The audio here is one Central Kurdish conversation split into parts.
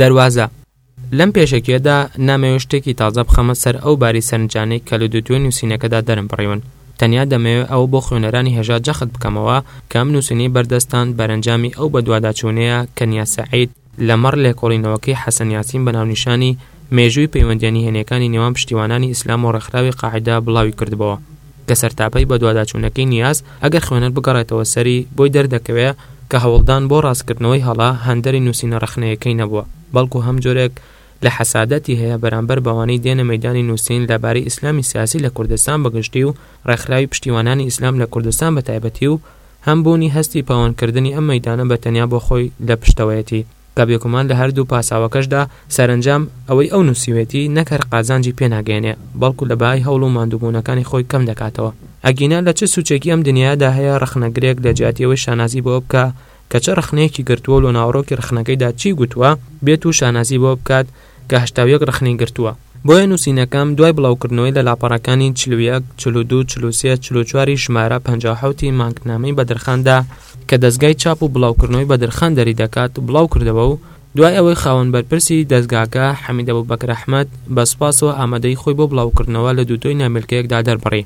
دەروازە، لەم پێشەکییەدا نامەوێت شتێکی تازە بخەمە سەر ئەو باری سەرنجانەی کە لە دووتوێی نووسینەکەدا دەرمبڕیون. تەنیا دەمەوێت ئەوە بۆ خوێنەرانی هەژا جەخت بکەمەوە کە ئەم نووسینەی بەردەستتان بەرەنجامی ئەو بەدواداچوونەیە کە نیا سەعید لەمەڕ لێکۆڵینەوەکەی حەسەن یاسین بە ناونیشانی، مێژووی پەیوەندییە نهێنییەکانی نێوان پشتیوانانی ئیسلام و ڕێکخراوی قاعیدە، بڵاوی کردبۆوە. کە سەرتاپای بەدواداچوونەکەی نیاز ئەگەر خوێنەر بگەڕێتەوە سەری بۆی دەردەکەوێ کە هەوڵدان بۆ ڕاستکردنەوەی هەڵە هاندەری نووسینە ڕەخنەیەکەی نەبووە بەڵکو هەم جۆرێک لە حەسادەتی هەیە بەرامبەر بەوانەی دێنە مەیدانی نووسین لەبارەی ئیسلامی سیاسی لە کوردستان بەگشتی و ڕێکخراوی پشتیوانانی ئیسلام لە کوردستان بەتایبەتی و هەم بوونی هەستی پاوانکردنی ئەم مەیدانە بەتەنیا بۆ خۆی لە پشتەوەیەتی. کە بێگومان لە هەردوو پاساوەکەشدا سەرەنجام ئەوەی ئەو نووسیوێتی نەک هەر قازانجی پێناگەیەنێ بەڵکو لە بەهای هەوڵ و ماندووبوونەکانی خۆی کەم دەکاتەوە ئەگینا لە چ سوچێکی ئەم دنیایەدا هەیە ڕەخنەگرێک لە جیاتی ئەوەی شانازی بەوە بکا کە چ ڕەخنەیەکی گرتووە و لە ناوەڕۆکی ڕەخنەکەیدا چی گوتووە بێت و شانازی بەوە بکات کە هەشتا و یەک ڕەخنەی گرتووە. بۆیە نووسینەکەم دوای بڵاوکردنەوەی لە لاپەڕەکانی چل و یەک، چل و دوو، چل و سێ، چل و چوار ی ژمارە پەنجا و حەوت ی مانگنامەی بەدرخاندا، کە دەزگای چاپ و بڵاوکردنەوەی بەدرخان دەریدەکات، بڵاوکردەوە و دوای ئەوەی خاوەن بەرپرسی دەزگاکە، حەمید ئەبوبەکر ئەحمەد، بە سوپاسەوە ئامادەیی خۆی بۆ بڵاوکردنەوە لە دووتۆی نامیلکەیەکدا دەربڕی.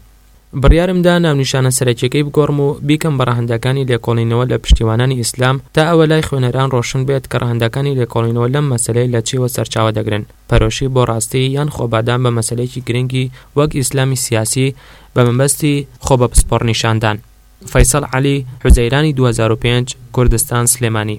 بڕیارم دا ناونیشانە سەرەکیەکەی بگۆڕم و بیکەم بە ڕەهەندەکانی لێکۆڵینەوە لە پشتیوانانی ئیسلام تا ئەوە لای خوێنەران ڕۆشن بێت کە ڕەهەندەکانی لێکۆڵینەوە لەم مەسەلەی لە چیوە سەرچاوە دەگرن پەرۆشی بۆ ڕاستی یان خۆبادان بە مەسەلەیەکی گرنگی وەک ئیسلامی سیاسی بە مەبەستی خۆ بە پسپۆڕ نیشاندان. فەیسەڵ عەلی حوزەیرانی دوو هەزار و پێنج، کوردستان، سلێمانی.